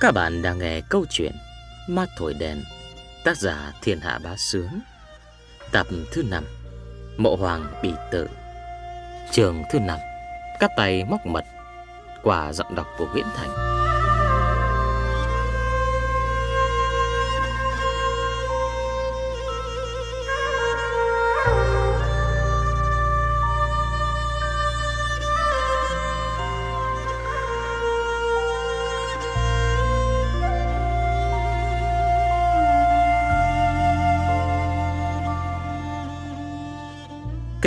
Các bạn đang nghe câu chuyện Ma Thổi Đèn, Tác giả Thiên Hạ Bá Sướng. Tập thứ 5 Mộ Hoàng Bị Tử Trường thứ 5 cắt tay móc mật Quả giọng đọc của Nguyễn Thành.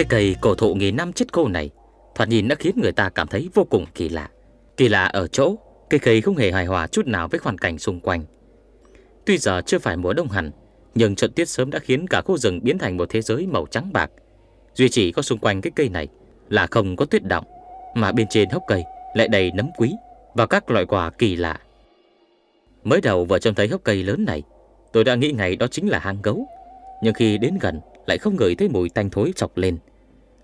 Cái cây cổ thụ nghìn năm chết khô này Thoạt nhìn đã khiến người ta cảm thấy vô cùng kỳ lạ. Kỳ lạ ở chỗ Cây cây không hề hài hòa chút nào với hoàn cảnh xung quanh. Tuy giờ chưa phải mùa đông hẳn Nhưng trận tuyết sớm đã khiến cả khu rừng biến thành một thế giới màu trắng bạc. Duy chỉ có xung quanh cái cây này Là không có tuyết động Mà bên trên hốc cây lại đầy nấm quý Và các loại quả kỳ lạ. Mới đầu vừa trông thấy hốc cây lớn này Tôi đã nghĩ ngay đó chính là hang gấu Nhưng khi đến gần lại không ngửi thấy mùi tanh thối chọc lên,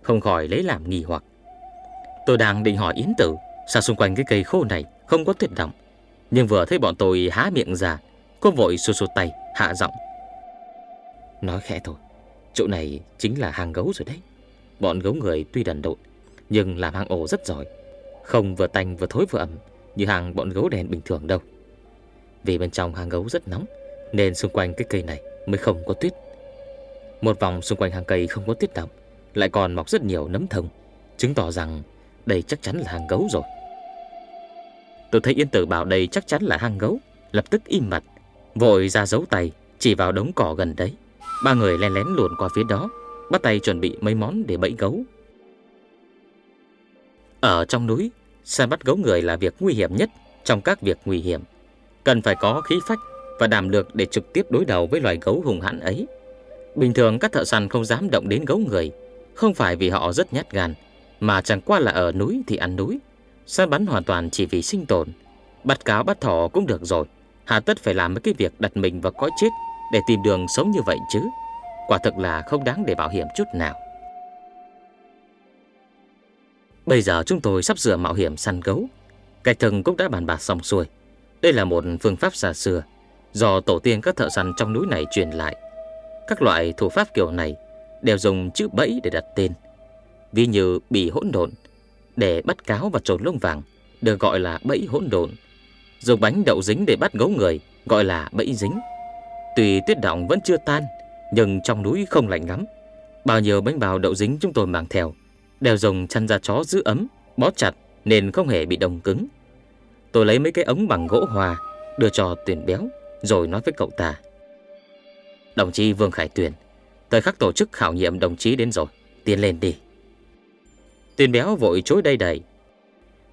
không khỏi lấy làm nghi hoặc. Tôi đang định hỏi Yến Tử, sao xung quanh cái cây khô này không có tuyệt động, nhưng vừa thấy bọn tôi há miệng ra, cô vội xua xua tay, hạ giọng. Nói khẽ thôi, chỗ này chính là hang gấu rồi đấy. Bọn gấu người tuy đần độn, nhưng làm hang ổ rất giỏi, không vừa tanh vừa thối vừa ẩm như hàng bọn gấu đèn bình thường đâu. Vì bên trong hang gấu rất nóng, nên xung quanh cái cây này mới không có tuyết. Một vòng xung quanh hàng cây không có tuyết động lại còn mọc rất nhiều nấm thông Chứng tỏ rằng đây chắc chắn là hang gấu rồi. Tôi thấy Yên Tử bảo đây chắc chắn là hang gấu Lập tức im mặt Vội ra giấu tay Chỉ vào đống cỏ gần đấy. Ba người len lén luồn qua phía đó Bắt tay chuẩn bị mấy món để bẫy gấu. Ở trong núi Săn bắt gấu người là việc nguy hiểm nhất Trong các việc nguy hiểm. Cần phải có khí phách Và đảm lược để trực tiếp đối đầu với loài gấu hùng hãn ấy. Bình thường các thợ săn không dám động đến gấu người, không phải vì họ rất nhát gan, mà chẳng qua là ở núi thì ăn núi, săn bắn hoàn toàn chỉ vì sinh tồn. Bắt cáo bắt thỏ cũng được rồi, hà tất phải làm mấy cái việc đặt mình vào cõi chết để tìm đường sống như vậy chứ. Quả thực là không đáng để bảo hiểm chút nào. Bây giờ chúng tôi sắp sửa mạo hiểm săn gấu. Cách thần cũng đã bàn bạc xong xuôi. Đây là một phương pháp xa xưa, do tổ tiên các thợ săn trong núi này truyền lại. Các loại thủ pháp kiểu này đều dùng chữ bẫy để đặt tên. Ví như bị hỗn độn để bắt cáo và trồn lông vàng được gọi là bẫy hỗn độn. Dùng bánh đậu dính để bắt gấu người gọi là bẫy dính. Tuy tuyết động vẫn chưa tan, nhưng trong núi không lạnh lắm. Bao nhiêu bánh bào đậu dính chúng tôi mang theo đều dùng chăn da chó giữ ấm, bó chặt nên không hề bị đông cứng. Tôi lấy mấy cái ống bằng gỗ hòa đưa cho tuyển Béo rồi nói với cậu ta. Đồng chí Vương Khải Tuyển, Thời khắc tổ chức khảo nghiệm đồng chí đến rồi. Tiến lên đi. Tuyền béo vội chối đây đầy.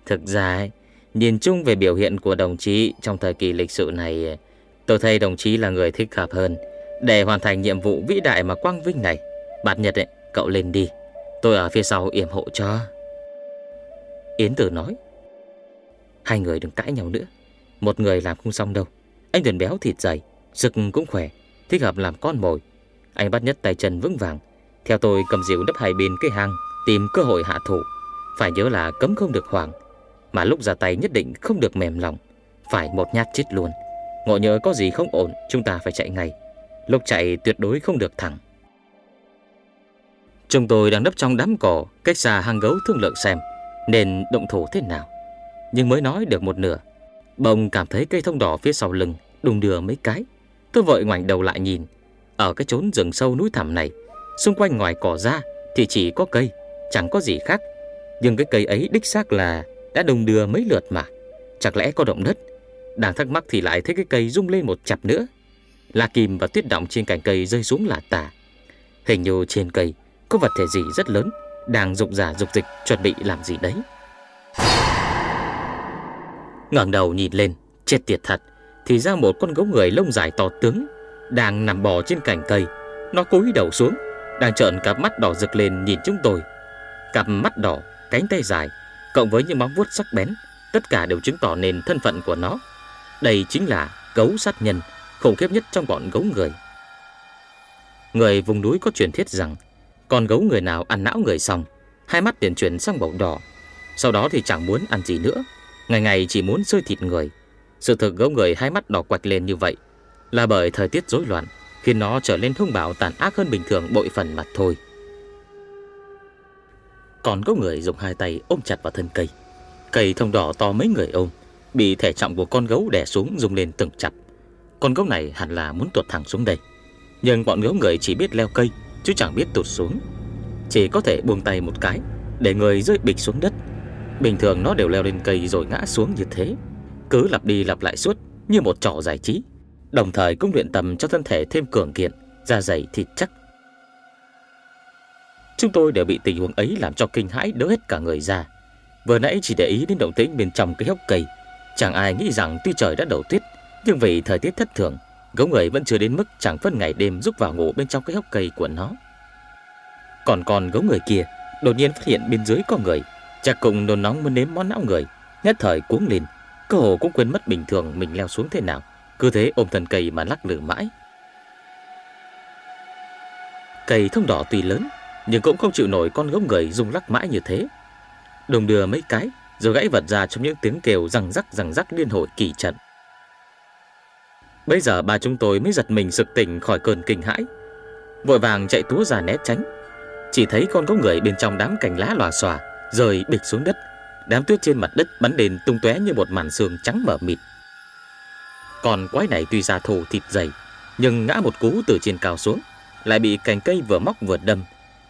Thực ra Nhìn chung về biểu hiện của đồng chí Trong thời kỳ lịch sử này Tôi thấy đồng chí là người thích hợp hơn. Để hoàn thành nhiệm vụ vĩ đại mà quang vinh này Bạt Nhật ấy, cậu lên đi. Tôi ở phía sau yểm hộ cho. Yến Tử nói. Hai người đừng cãi nhau nữa. Một người làm không xong đâu. Anh Tuyền béo thịt dày Sực cũng khỏe thích hợp làm con mồi. Anh bắt nhất tay chân vững vàng, theo tôi cầm rượu đắp hai bên cái hang, tìm cơ hội hạ thủ. Phải nhớ là cấm không được hoảng, mà lúc ra tay nhất định không được mềm lòng, phải một nhát chết luôn. Ngộ nhớ có gì không ổn, chúng ta phải chạy ngay. Lúc chạy tuyệt đối không được thẳng. Chúng tôi đang nấp trong đám cỏ, cách xa hang gấu thương lượng xem nên động thủ thế nào. Nhưng mới nói được một nửa, bông cảm thấy cây thông đỏ phía sau lưng đùng đưa mấy cái. Tôi vội ngoảnh đầu lại nhìn ở cái chốn rừng sâu núi thẳm này. Xung quanh ngoài cỏ ra Thì chỉ có cây, Chẳng có gì khác. Nhưng cái cây ấy đích xác là Đã đồng đưa mấy lượt mà. Chẳng lẽ có động đất? Đang thắc mắc thì lại thấy cái cây rung lên một chập nữa. Là kìm và tuyết động trên cành cây rơi xuống là tả Hình như trên cây Có vật thể gì rất lớn Đang rục giả rục dịch chuẩn bị làm gì đấy. Ngẩng đầu nhìn lên, Chết tiệt thật, thì ra một con gấu người lông dài to tướng đang nằm bò trên cành cây. Nó cúi đầu xuống, đang trợn cặp mắt đỏ rực lên nhìn chúng tôi. Cặp mắt đỏ, cánh tay dài, cộng với những móng vuốt sắc bén, tất cả đều chứng tỏ nên thân phận của nó. Đây chính là gấu sát nhân, khủng khiếp nhất trong bọn gấu người. Người vùng núi có truyền thuyết rằng, con gấu người nào ăn não người xong, hai mắt liền chuyển sang màu đỏ. Sau đó thì chẳng muốn ăn gì nữa, ngày ngày chỉ muốn sơi thịt người. Sự thực gấu người hai mắt đỏ quạch lên như vậy là bởi thời tiết rối loạn khiến nó trở nên thông báo tàn ác hơn bình thường bội phần mặt thôi. Còn có người dùng hai tay ôm chặt vào thân cây. Cây thông đỏ to mấy người ôm, bị thể trọng của con gấu đè xuống rung lên từng chặt. Con gấu này hẳn là muốn tuột thẳng xuống đây. Nhưng bọn gấu người chỉ biết leo cây, chứ chẳng biết tụt xuống. Chỉ có thể buông tay một cái, để người rơi bịch xuống đất. Bình thường nó đều leo lên cây rồi ngã xuống như thế. Cứ lặp đi lặp lại suốt như một trò giải trí. Đồng thời cũng luyện tầm cho thân thể thêm cường kiện, da dày thịt chắc. Chúng tôi đều bị tình huống ấy làm cho kinh hãi đỡ hết cả người ra. Vừa nãy chỉ để ý đến động tĩnh bên trong cái hốc cây. Chẳng ai nghĩ rằng tuy trời đã đầu tuyết, nhưng vì thời tiết thất thường, gấu người vẫn chưa đến mức chẳng phân ngày đêm rút vào ngủ bên trong cái hốc cây của nó. Còn còn gấu người kia đột nhiên phát hiện bên dưới có người, chắc cùng nôn nóng muốn nếm món não người, nhất thời cuống lên, cơ hồ cũng quên mất bình thường mình leo xuống thế nào, cứ thế ôm thân cây mà lắc lư mãi. Cây thông đỏ tuy lớn, nhưng cũng không chịu nổi con gấu người rung lắc mãi như thế. Đồng đưa mấy cái, rồi gãy vật ra trong những tiếng kêu răng rắc răng rắc liên hồi kỳ trận. Bây giờ ba chúng tôi mới giật mình sực tỉnh khỏi cơn kinh hãi, vội vàng chạy túa ra né tránh. Chỉ thấy con gấu người bên trong đám cành lá lòa xòa rời bịch xuống đất, đám tuyết trên mặt đất bắn đền tung tóe như một màn sương trắng mờ mịt. Còn quái này tuy ra thù thịt dày, nhưng ngã một cú từ trên cao xuống, lại bị cành cây vừa móc vừa đâm,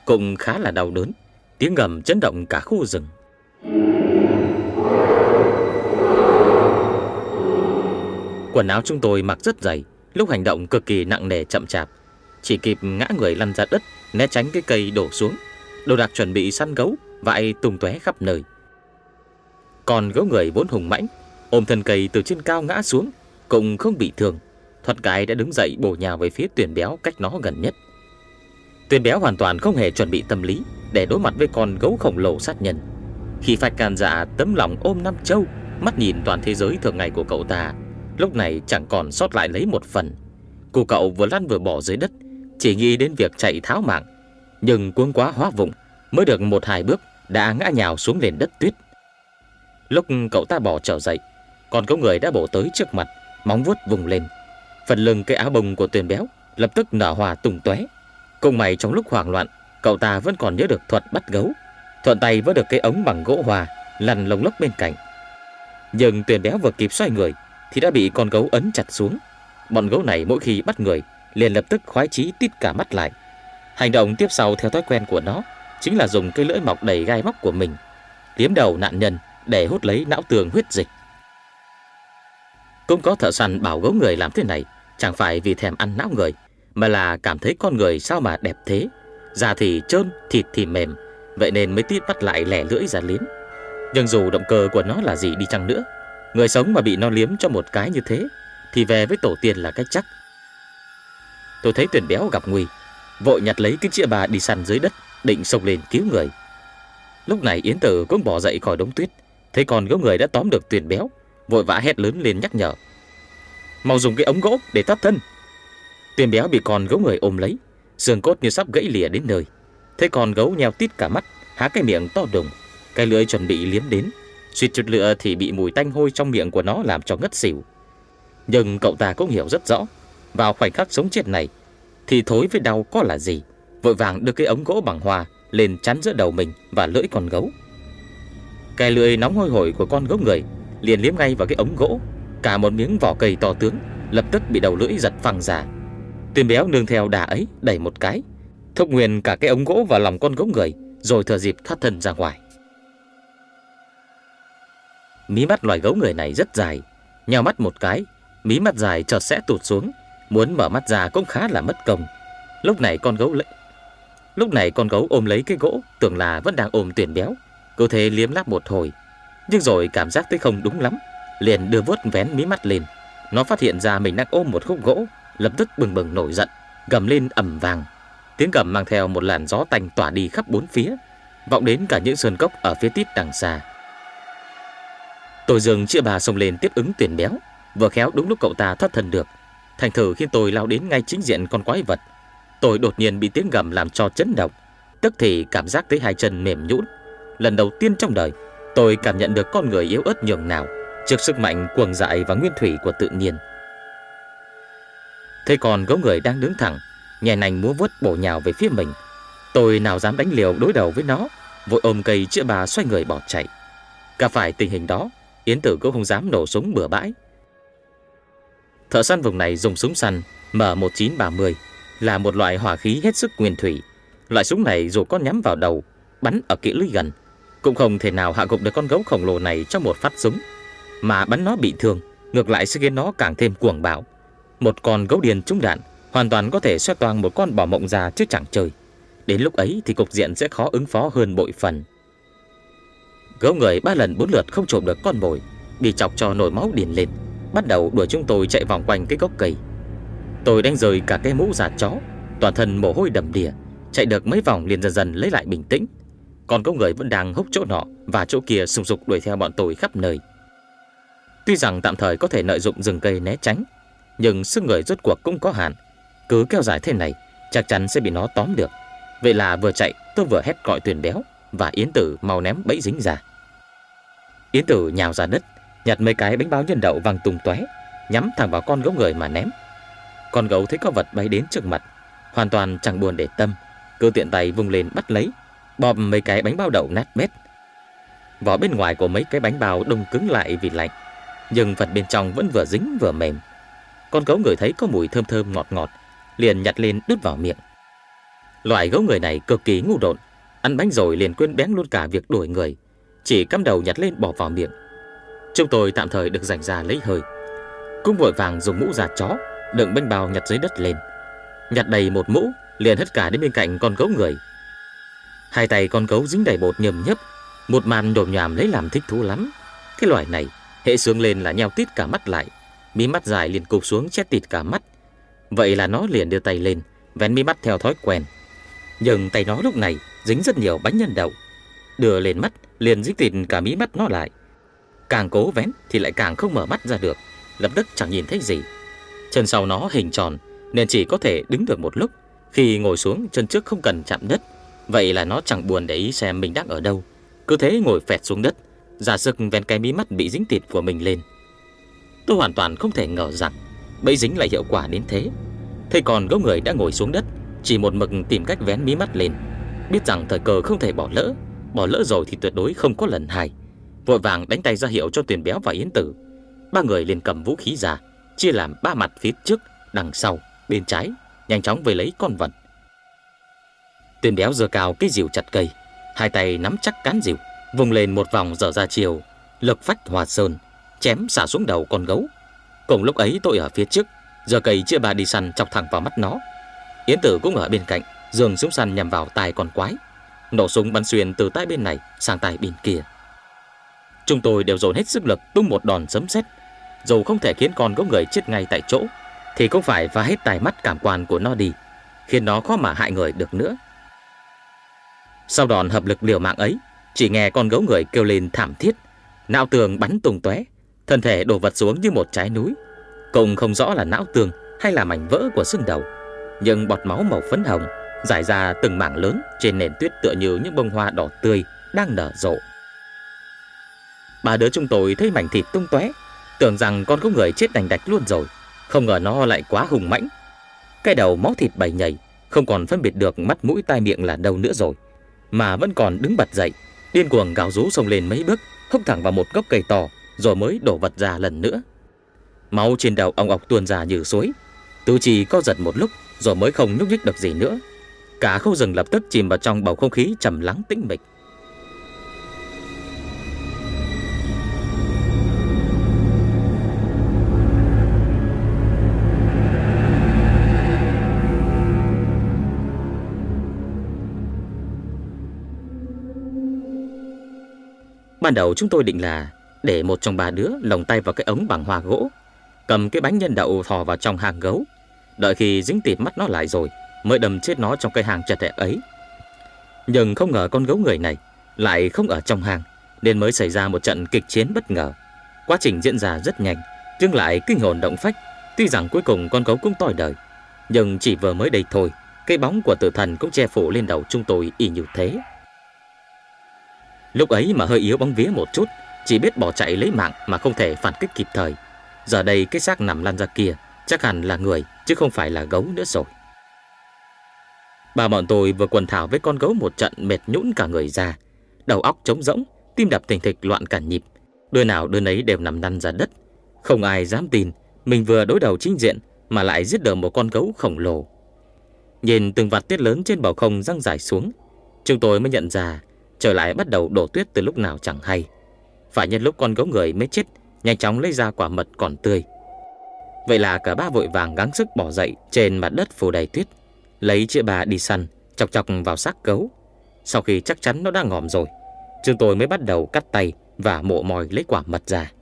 cũng khá là đau đớn. Tiếng gầm chấn động cả khu rừng. Quần áo chúng tôi mặc rất dày, lúc hành động cực kỳ nặng nề chậm chạp, chỉ kịp ngã người lăn ra đất, né tránh cái cây đổ xuống. Đồ đạc chuẩn bị săn gấu, vãi tung tóe khắp nơi. Còn gấu người vốn hùng mãnh, ôm thân cây từ trên cao ngã xuống, cùng không bị thương. Thoát cái đã đứng dậy bổ nhào về phía tuyển béo cách nó gần nhất. Tuyển béo hoàn toàn không hề chuẩn bị tâm lý để đối mặt với con gấu khổng lồ sát nhân. Khi phạch can dạ tấm lòng ôm năm châu, mắt nhìn toàn thế giới thường ngày của cậu ta, lúc này chẳng còn sót lại lấy một phần. Cô cậu vừa lăn vừa bỏ dưới đất, chỉ nghĩ đến việc chạy tháo mạng. Nhưng cuống quá hóa vụng, mới được một hai bước đã ngã nhào xuống nền đất tuyết. Lúc cậu ta bỏ trở dậy, còn có người đã bổ tới trước mặt, móng vuốt vùng lên. Phần lưng cái áo bông của tuyền béo lập tức nở hòa tung tóe. Cùng mày trong lúc hoảng loạn, cậu ta vẫn còn nhớ được thuật bắt gấu. Thuận tay vỡ được cái ống bằng gỗ hòa, lăn lồng lốc bên cạnh. Nhưng tuyền béo vừa kịp xoay người, thì đã bị con gấu ấn chặt xuống. Bọn gấu này mỗi khi bắt người, liền lập tức khoái chí tít cả mắt lại. Hành động tiếp sau theo thói quen của nó chính là dùng cái lưỡi mọc đầy gai móc của mình, liếm đầu nạn nhân để hút lấy não tường huyết dịch. Cũng có thợ săn bảo gấu người làm thế này, chẳng phải vì thèm ăn não người, mà là cảm thấy con người sao mà đẹp thế. Da thì trơn, thịt thì mềm, vậy nên mới tít bắt lại lẻ lưỡi ra liếm. Nhưng dù động cơ của nó là gì đi chăng nữa, người sống mà bị nó liếm cho một cái như thế, thì về với tổ tiên là cách chắc. Tôi thấy tuyển béo gặp nguy, vội nhặt lấy cái chĩa bà đi săn dưới đất, định xông lên cứu người. Lúc này Yến Tử cũng bỏ dậy khỏi đống tuyết, thấy còn gấu người đã tóm được tuyển béo, vội vã hét lớn lên nhắc nhở. Mau dùng cái ống gỗ để thoát thân. Tuyển béo bị con gấu người ôm lấy, xương cốt như sắp gãy lìa đến nơi. Thấy con gấu nheo tít cả mắt, há cái miệng to đùng, cái lưỡi chuẩn bị liếm đến. Suýt chút lửa thì bị mùi tanh hôi trong miệng của nó làm cho ngất xỉu. Nhưng cậu ta cũng hiểu rất rõ, vào khoảnh khắc sống chết này, thì thối với đau có là gì. Vội vàng đưa cái ống gỗ bằng hoa lên chắn giữa đầu mình và lưỡi con gấu. Cái lưỡi nóng hôi hổi của con gấu người liền liếm ngay vào cái ống gỗ, cả một miếng vỏ cây to tướng lập tức bị đầu lưỡi giật phăng ra. Tuyên béo nương theo đà ấy đẩy một cái, thốc nguyên cả cái ống gỗ vào lòng con gấu người, rồi thừa dịp thoát thân ra ngoài. Mí mắt loài gấu người này rất dài, nhào mắt một cái, mí mắt dài chợt sẽ tụt xuống, muốn mở mắt ra cũng khá là mất công. Lúc này con gấu lấy Lúc này con gấu ôm lấy cái gỗ, tưởng là vẫn đang ôm tuyển béo, cơ thể liếm láp một hồi, nhưng rồi cảm giác thấy không đúng lắm, liền đưa vuốt vén mí mắt lên. Nó phát hiện ra mình đang ôm một khúc gỗ, lập tức bừng bừng nổi giận, gầm lên ầm vang. Tiếng gầm mang theo một làn gió tanh tỏa đi khắp bốn phía, vọng đến cả những sơn cốc ở phía tít đằng xa. Tôi dừng chia bà xông lên tiếp ứng tuyển béo, vừa khéo đúng lúc cậu ta thoát thân được. Thành thử khi tôi lao đến ngay chính diện con quái vật, tôi đột nhiên bị tiếng gầm làm cho chấn động, tức thì cảm giác thấy hai chân mềm nhũn. Lần đầu tiên trong đời, tôi cảm nhận được con người yếu ớt nhường nào, trước sức mạnh cuồng dại và nguyên thủy của tự nhiên. Thế còn gấu người đang đứng thẳng, nhẹ nành múa vuốt bổ nhào về phía mình. Tôi nào dám đánh liều đối đầu với nó, vội ôm cây chữa bà xoay người bỏ chạy. Cả phải tình hình đó, Yến Tử cũng không dám nổ súng bừa bãi. Thợ săn vùng này dùng súng săn M1930 là một loại hỏa khí hết sức nguyên thủy. Loại súng này dù có nhắm vào đầu, bắn ở kỹ lưỡi gần, cũng không thể nào hạ gục được con gấu khổng lồ này trong một phát súng. Mà bắn nó bị thương, ngược lại sẽ khiến nó càng thêm cuồng bạo. Một con gấu điền trúng đạn hoàn toàn có thể xoay toàn một con bò mộng già chứ chẳng chơi. Đến lúc ấy thì cục diện sẽ khó ứng phó hơn bội phần. Gấu người ba lần bốn lượt không trộm được con mồi, bị chọc cho nổi máu điền lên, bắt đầu đuổi chúng tôi chạy vòng quanh cái gốc cây. Tôi đánh rời cả cái mũ giả chó, toàn thân mồ hôi đầm đìa, chạy được mấy vòng liền dần dần lấy lại bình tĩnh. Còn có người vẫn đang húc chỗ nọ và chỗ kia sùng sục đuổi theo bọn tôi khắp nơi. Tuy rằng tạm thời có thể lợi dụng rừng cây né tránh, nhưng sức người rốt cuộc cũng có hạn. Cứ kéo dài thế này, chắc chắn sẽ bị nó tóm được. Vậy là vừa chạy, tôi vừa hét gọi tuyển béo và Yến Tử mau ném bẫy dính ra. Yến Tử nhào ra đất, nhặt mấy cái bánh bao nhân đậu văng tung tóe, nhắm thẳng vào con gấu người mà ném. Con gấu thấy có vật bay đến trước mặt, hoàn toàn chẳng buồn để tâm, cứ tiện tay vung lên bắt lấy, bóp mấy cái bánh bao đậu nát bét. Vỏ bên ngoài của mấy cái bánh bao đông cứng lại vì lạnh, nhưng phần bên trong vẫn vừa dính vừa mềm. Con gấu người thấy có mùi thơm thơm ngọt ngọt, liền nhặt lên đút vào miệng. Loại gấu người này cực kỳ ngu độn, ăn bánh rồi liền quên bén luôn cả việc đuổi người, chỉ cắm đầu nhặt lên bỏ vào miệng. Chúng tôi tạm thời được dành ra lấy hơi. Cũng vội vàng dùng mũ giả chó đựng bánh bao nhặt dưới đất lên. Nhặt đầy một mũ, liền hết cả đến bên cạnh con gấu người. Hai tay con gấu dính đầy bột nhầm nhấp, một màn đồm nhàm lấy làm thích thú lắm. Cái loài này, hệ sướng lên là nheo tít cả mắt lại, mí mắt dài liền cụp xuống chết tịt cả mắt. Vậy là nó liền đưa tay lên, vén mí mắt theo thói quen. Nhưng tay nó lúc này dính rất nhiều bánh nhân đậu. Đưa lên mắt, liền dính tịt cả mí mắt nó lại. Càng cố vén thì lại càng không mở mắt ra được, lập tức chẳng nhìn thấy gì. Chân sau nó hình tròn nên chỉ có thể đứng được một lúc. Khi ngồi xuống chân trước không cần chạm đất. Vậy là nó chẳng buồn để ý xem mình đang ở đâu. Cứ thế ngồi phẹt xuống đất, giả sức ven cái mí mắt bị dính thịt của mình lên. Tôi hoàn toàn không thể ngờ rằng bẫy dính lại hiệu quả đến thế. Thế còn gấu người đã ngồi xuống đất, chỉ một mực tìm cách vén mí mắt lên. Biết rằng thời cơ không thể bỏ lỡ, bỏ lỡ rồi thì tuyệt đối không có lần hai. Vội vàng đánh tay ra hiệu cho Tuyền Béo và Yến Tử. Ba người liền cầm vũ khí ra, chia làm ba mặt phía trước, đằng sau, bên trái, nhanh chóng về lấy con vật. Tuyền Béo giơ cao cái dìu chặt cây, hai tay nắm chắc cán dìu, vùng lên một vòng dở ra chiều, lực phách hòa sơn, chém xả xuống đầu con gấu. Cùng lúc ấy tôi ở phía trước, giờ cây chia ba đi săn chọc thẳng vào mắt nó. Yến Tử cũng ở bên cạnh, dường súng săn nhằm vào tai con quái. Nổ súng bắn xuyên từ tai bên này sang tai bên kia. Chúng tôi đều dồn hết sức lực tung một đòn sấm sét, dù không thể khiến con gấu người chết ngay tại chỗ, thì cũng phải phá hết tài mắt cảm quan của nó đi, khiến nó khó mà hại người được nữa. Sau đòn hợp lực liều mạng ấy, chỉ nghe con gấu người kêu lên thảm thiết, não tường bắn tung tóe, thân thể đổ vật xuống như một trái núi. Cùng không rõ là não tường hay là mảnh vỡ của xương đầu, nhưng bọt máu màu phấn hồng rải ra từng mảng lớn trên nền tuyết tựa như những bông hoa đỏ tươi đang nở rộ. Ba đứa chúng tôi thấy mảnh thịt tung tóe, tưởng rằng con có người chết đành đạch luôn rồi, không ngờ nó lại quá hùng mãnh. Cái đầu máu thịt bầy nhầy, không còn phân biệt được mắt mũi tai miệng là đâu nữa rồi, mà vẫn còn đứng bật dậy, điên cuồng gào rú xông lên mấy bước, húc thẳng vào một gốc cây to, rồi mới đổ vật ra lần nữa. Máu trên đầu ông ọc tuôn ra như suối, tứ chi co giật một lúc rồi mới không nhúc nhích được gì nữa. Cả khu rừng lập tức chìm vào trong bầu không khí trầm lắng tĩnh mịch. Ban đầu chúng tôi định là để một trong ba đứa lồng tay vào cái ống bằng hoa gỗ, cầm cái bánh nhân đậu thò vào trong hang gấu, đợi khi dính tịt mắt nó lại rồi mới đâm chết nó trong cái hang chật hẹp ấy. Nhưng không ngờ con gấu người này lại không ở trong hang, nên mới xảy ra một trận kịch chiến bất ngờ. Quá trình diễn ra rất nhanh, nhưng lại kinh hồn động phách. Tuy rằng cuối cùng con gấu cũng tỏi đời, nhưng chỉ vừa mới đây thôi, cái bóng của tử thần cũng che phủ lên đầu chúng tôi y như thế. Lúc ấy mà hơi yếu bóng vía một chút, Chỉ biết bỏ chạy lấy mạng mà không thể phản kích kịp thời. Giờ đây cái xác nằm lăn ra kia Chắc hẳn là người chứ không phải là gấu nữa rồi. Bà bọn tôi vừa quần thảo với con gấu một trận mệt nhũn cả người ra. Đầu óc trống rỗng Tim đập thình thịch loạn cả nhịp. Đôi nào đôi nấy đều nằm lăn ra đất. Không ai dám tin Mình vừa đối đầu chính diện Mà lại giết được một con gấu khổng lồ. Nhìn từng vạt tuyết lớn trên bầu không răng dài xuống Chúng tôi mới nhận ra Trở lại bắt đầu đổ tuyết từ lúc nào chẳng hay. Phải nhân lúc con gấu người mới chết, Nhanh chóng lấy ra quả mật còn tươi. Vậy là cả ba vội vàng gắng sức bỏ dậy Trên mặt đất phủ đầy tuyết, Lấy chĩa bà đi săn, Chọc chọc vào xác gấu. Sau khi chắc chắn nó đã ngòm rồi, Chúng tôi mới bắt đầu cắt tay Và mộ mòi lấy quả mật ra.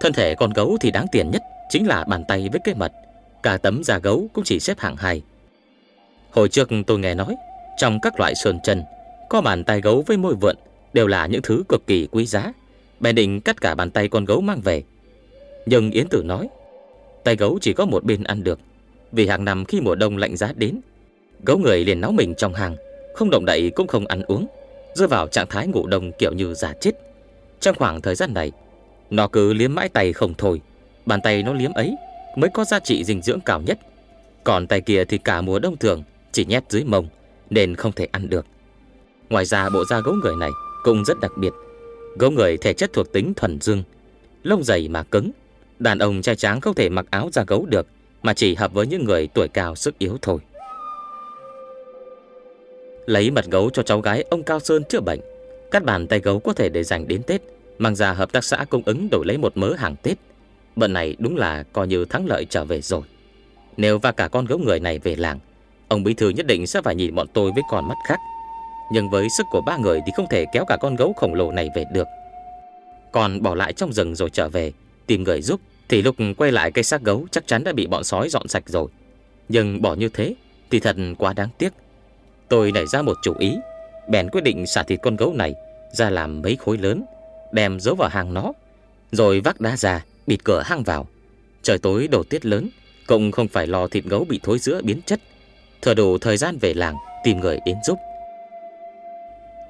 Thân thể con gấu thì đáng tiền nhất Chính là bàn tay với cái mật. Cả tấm da gấu cũng chỉ xếp hạng hai. Hồi trước tôi nghe nói, Trong các loại sơn chân có bàn tay gấu với môi vượn Đều là những thứ cực kỳ quý giá Bèn định cắt cả bàn tay con gấu mang về Nhưng Yến Tử nói, Tay gấu chỉ có một bên ăn được, Vì hàng năm khi mùa đông lạnh giá đến, Gấu người liền náo mình trong hàng, Không động đậy cũng không ăn uống, Rơi vào trạng thái ngủ đông kiểu như giả chết Trong khoảng thời gian này, Nó cứ liếm mãi tay không thôi, Bàn tay nó liếm ấy mới có giá trị dinh dưỡng cao nhất. Còn tay kia thì cả mùa đông thường chỉ nhét dưới mông nên không thể ăn được. Ngoài ra bộ da gấu người này cũng rất đặc biệt. Gấu người thể chất thuộc tính thuần dương, lông dày mà cứng. Đàn ông trai tráng không thể mặc áo da gấu được mà chỉ hợp với những người tuổi cao sức yếu thôi. Lấy mật gấu cho cháu gái ông Cao Sơn chữa bệnh. Cắt bàn tay gấu có thể để dành đến Tết, mang ra hợp tác xã cung ứng đổi lấy một mớ hàng Tết. Bận này đúng là coi như thắng lợi trở về rồi Nếu và cả con gấu người này về làng Ông bí thư nhất định sẽ phải nhìn bọn tôi với con mắt khác nhưng với sức của ba người Thì không thể kéo cả con gấu khổng lồ này về được Còn bỏ lại trong rừng rồi trở về Tìm người giúp Thì lúc quay lại cây xác gấu Chắc chắn đã bị bọn sói dọn sạch rồi Nhưng bỏ như thế Thì thật quá đáng tiếc Tôi nảy ra một chủ ý Bèn quyết định xả thịt con gấu này Ra làm mấy khối lớn Đem giấu vào hàng nó Rồi vác đá ra bịt cửa hang vào. Trời tối đổ tiết lớn, cộng không phải lo thịt gấu bị thối giữa biến chất. Thừa đủ thời gian về làng tìm người đến giúp.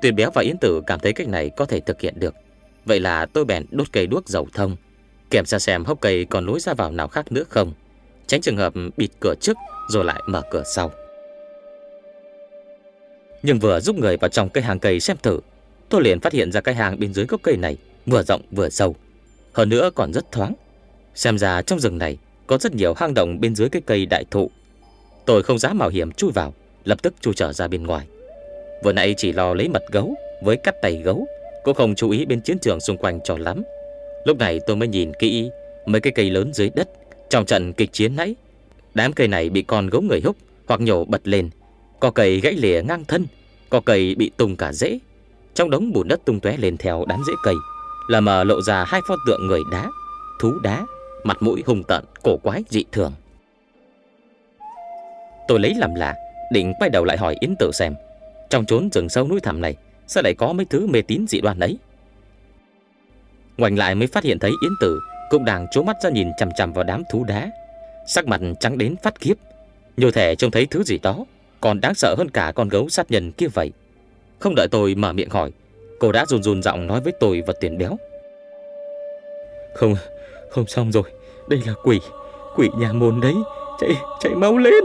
Tuyền Béo và Yến Tử cảm thấy cách này có thể thực hiện được. Vậy là tôi bèn đốt cây đuốc dầu thông, kiểm tra xem hốc cây còn lối ra vào nào khác nữa không, tránh trường hợp bịt cửa trước rồi lại mở cửa sau. Nhưng vừa giúp người vào trong cây hàng cây xem thử, tôi liền phát hiện ra cái hàng bên dưới gốc cây này vừa rộng vừa sâu, hơn nữa còn rất thoáng Xem ra trong rừng này Có rất nhiều hang động bên dưới cái cây đại thụ Tôi không dám mạo hiểm chui vào Lập tức chui trở ra bên ngoài Vừa nãy chỉ lo lấy mật gấu Với cắt tay gấu Cũng không chú ý bên chiến trường xung quanh cho lắm. Lúc này tôi mới nhìn kỹ Mấy cái cây lớn dưới đất. Trong trận kịch chiến nãy Đám cây này bị con gấu người húc Hoặc nhổ bật lên. Có cây gãy lìa ngang thân Có cây bị tung cả rễ. Trong đống bùn đất tung tóe lên theo đám rễ cây là mờ lộ ra hai pho tượng người đá, thú đá, mặt mũi hung tợn, cổ quái dị thường. Tôi lấy làm lạ, định quay đầu lại hỏi Yến Tử xem, trong chốn rừng sâu núi thẳm này, sao lại có mấy thứ mê tín dị đoan ấy? Ngoảnh lại mới phát hiện thấy Yến Tử cũng đang trố mắt ra nhìn chằm chằm vào đám thú đá, sắc mặt trắng đến phát khiếp, như thể trông thấy thứ gì đó còn đáng sợ hơn cả con gấu sát nhân kia vậy. Không đợi tôi mở miệng hỏi, Cô đã run run giọng nói với tôi và tiền béo. Không, không xong rồi Đây là quỷ. Quỷ nhà môn đấy Chạy, chạy mau lên.